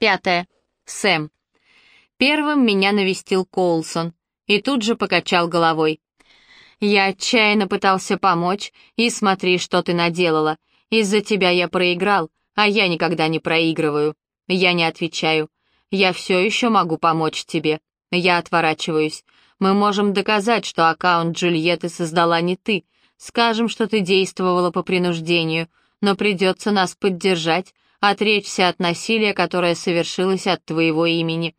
Пятое. Сэм. Первым меня навестил Коулсон и тут же покачал головой. «Я отчаянно пытался помочь, и смотри, что ты наделала. Из-за тебя я проиграл, а я никогда не проигрываю. Я не отвечаю. Я все еще могу помочь тебе. Я отворачиваюсь. Мы можем доказать, что аккаунт Джульетты создала не ты. Скажем, что ты действовала по принуждению, но придется нас поддержать, отречься от насилия, которое совершилось от твоего имени.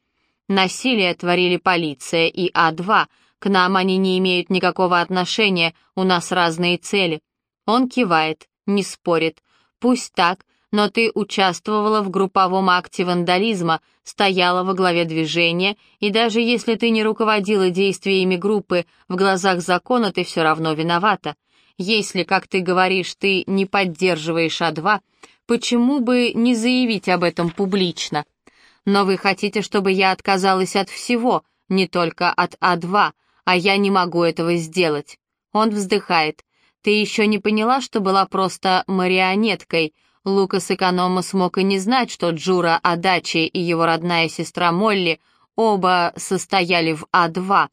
Насилие творили полиция и А2. К нам они не имеют никакого отношения, у нас разные цели. Он кивает, не спорит. Пусть так, но ты участвовала в групповом акте вандализма, стояла во главе движения, и даже если ты не руководила действиями группы, в глазах закона ты все равно виновата. Если, как ты говоришь, ты не поддерживаешь А2, почему бы не заявить об этом публично? Но вы хотите, чтобы я отказалась от всего, не только от А2, а я не могу этого сделать. Он вздыхает. Ты еще не поняла, что была просто марионеткой, Лукас Эконома смог и не знать, что Джура Адачи и его родная сестра Молли оба состояли в А2.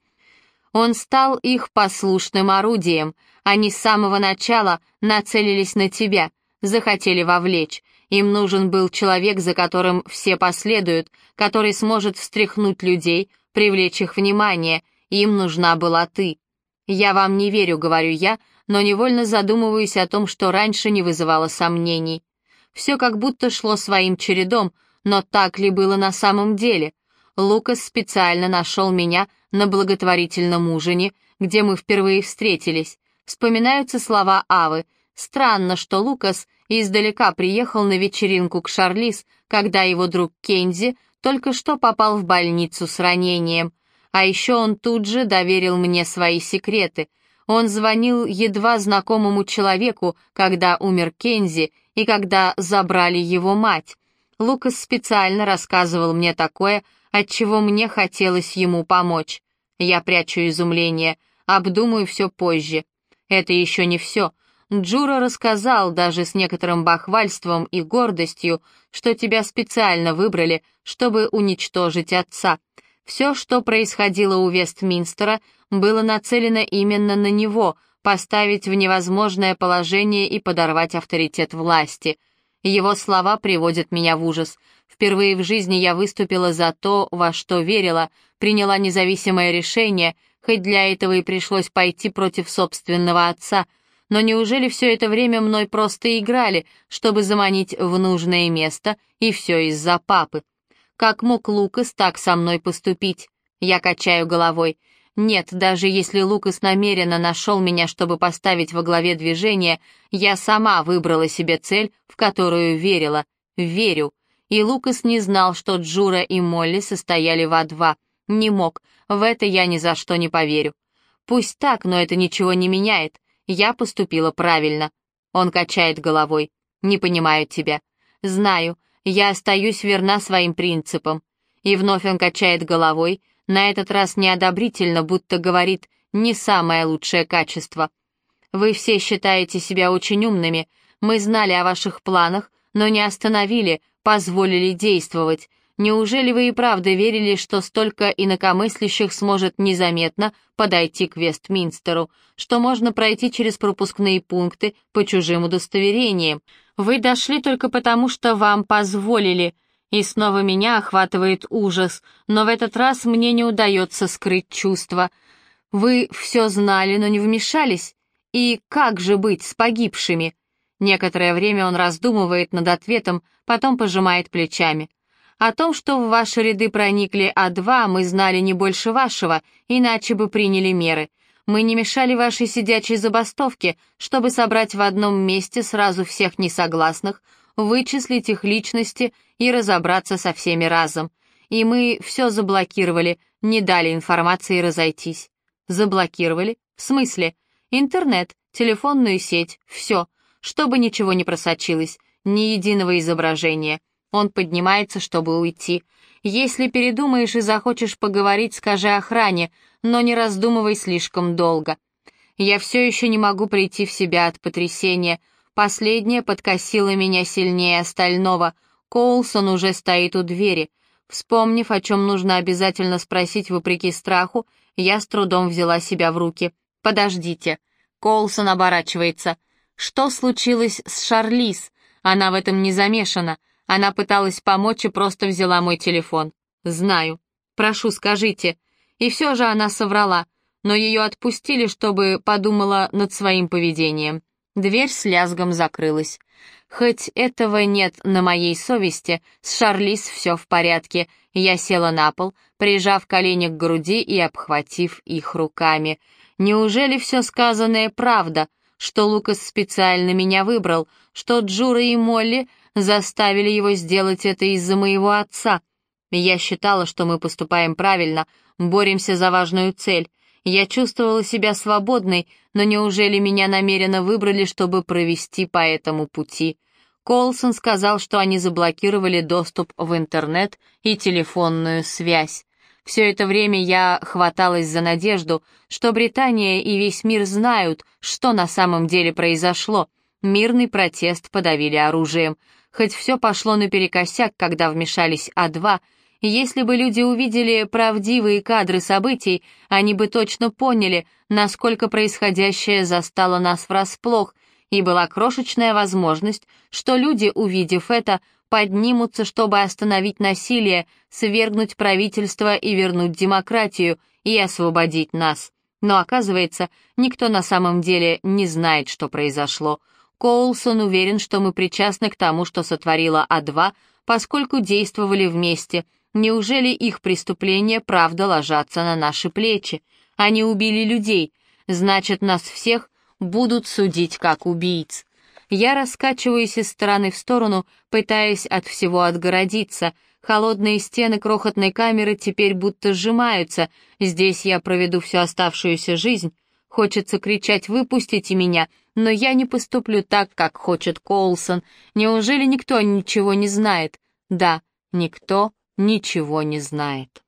Он стал их послушным орудием. Они с самого начала нацелились на тебя, захотели вовлечь. Им нужен был человек, за которым все последуют, который сможет встряхнуть людей, привлечь их внимание. Им нужна была ты. «Я вам не верю», — говорю я, но невольно задумываюсь о том, что раньше не вызывало сомнений. Все как будто шло своим чередом, но так ли было на самом деле? Лукас специально нашел меня на благотворительном ужине, где мы впервые встретились. Вспоминаются слова Авы. Странно, что Лукас издалека приехал на вечеринку к Шарлиз, когда его друг Кензи только что попал в больницу с ранением. А еще он тут же доверил мне свои секреты. Он звонил едва знакомому человеку, когда умер Кензи, и когда забрали его мать. Лукас специально рассказывал мне такое, от чего мне хотелось ему помочь. Я прячу изумление, обдумаю все позже. Это еще не все. Джура рассказал даже с некоторым бахвальством и гордостью, что тебя специально выбрали, чтобы уничтожить отца. Все, что происходило у Вестминстера, было нацелено именно на него — поставить в невозможное положение и подорвать авторитет власти. Его слова приводят меня в ужас. Впервые в жизни я выступила за то, во что верила, приняла независимое решение, хоть для этого и пришлось пойти против собственного отца. Но неужели все это время мной просто играли, чтобы заманить в нужное место, и все из-за папы? Как мог Лукас так со мной поступить? Я качаю головой. Нет, даже если Лукас намеренно нашел меня, чтобы поставить во главе движения, я сама выбрала себе цель, в которую верила. Верю. И Лукас не знал, что Джура и Молли состояли в А2. Не мог. В это я ни за что не поверю. Пусть так, но это ничего не меняет. Я поступила правильно. Он качает головой. Не понимаю тебя. Знаю. Я остаюсь верна своим принципам. И вновь он качает головой, на этот раз неодобрительно, будто говорит «не самое лучшее качество». «Вы все считаете себя очень умными. Мы знали о ваших планах, но не остановили, позволили действовать. Неужели вы и правда верили, что столько инакомыслящих сможет незаметно подойти к Вестминстеру, что можно пройти через пропускные пункты по чужим удостоверениям? Вы дошли только потому, что вам позволили», и снова меня охватывает ужас, но в этот раз мне не удается скрыть чувства. Вы все знали, но не вмешались? И как же быть с погибшими? Некоторое время он раздумывает над ответом, потом пожимает плечами. О том, что в ваши ряды проникли А2, мы знали не больше вашего, иначе бы приняли меры. Мы не мешали вашей сидячей забастовке, чтобы собрать в одном месте сразу всех несогласных, вычислить их личности и разобраться со всеми разом. И мы все заблокировали, не дали информации разойтись. Заблокировали? В смысле? Интернет, телефонную сеть, все. Чтобы ничего не просочилось, ни единого изображения. Он поднимается, чтобы уйти. Если передумаешь и захочешь поговорить, скажи охране, но не раздумывай слишком долго. Я все еще не могу прийти в себя от потрясения — Последнее подкосило меня сильнее остального. Коулсон уже стоит у двери. Вспомнив, о чем нужно обязательно спросить вопреки страху, я с трудом взяла себя в руки. «Подождите». Коулсон оборачивается. «Что случилось с Шарлиз? Она в этом не замешана. Она пыталась помочь и просто взяла мой телефон». «Знаю. Прошу, скажите». И все же она соврала, но ее отпустили, чтобы подумала над своим поведением. Дверь с лязгом закрылась. Хоть этого нет на моей совести, с Шарлиз все в порядке. Я села на пол, прижав колени к груди и обхватив их руками. Неужели все сказанное правда, что Лукас специально меня выбрал, что Джура и Молли заставили его сделать это из-за моего отца? Я считала, что мы поступаем правильно, боремся за важную цель. Я чувствовала себя свободной, но неужели меня намеренно выбрали, чтобы провести по этому пути? Колсон сказал, что они заблокировали доступ в интернет и телефонную связь. Все это время я хваталась за надежду, что Британия и весь мир знают, что на самом деле произошло. Мирный протест подавили оружием. Хоть все пошло наперекосяк, когда вмешались А2, если бы люди увидели правдивые кадры событий, они бы точно поняли, насколько происходящее застало нас врасплох, и была крошечная возможность, что люди, увидев это, поднимутся, чтобы остановить насилие, свергнуть правительство и вернуть демократию, и освободить нас. Но оказывается, никто на самом деле не знает, что произошло. Коулсон уверен, что мы причастны к тому, что сотворила А2, поскольку действовали вместе — Неужели их преступления правда ложатся на наши плечи? Они убили людей, значит, нас всех будут судить как убийц. Я раскачиваюсь из стороны в сторону, пытаясь от всего отгородиться. Холодные стены крохотной камеры теперь будто сжимаются. Здесь я проведу всю оставшуюся жизнь. Хочется кричать «выпустите меня», но я не поступлю так, как хочет Коулсон. Неужели никто ничего не знает? Да, никто ничего не знает.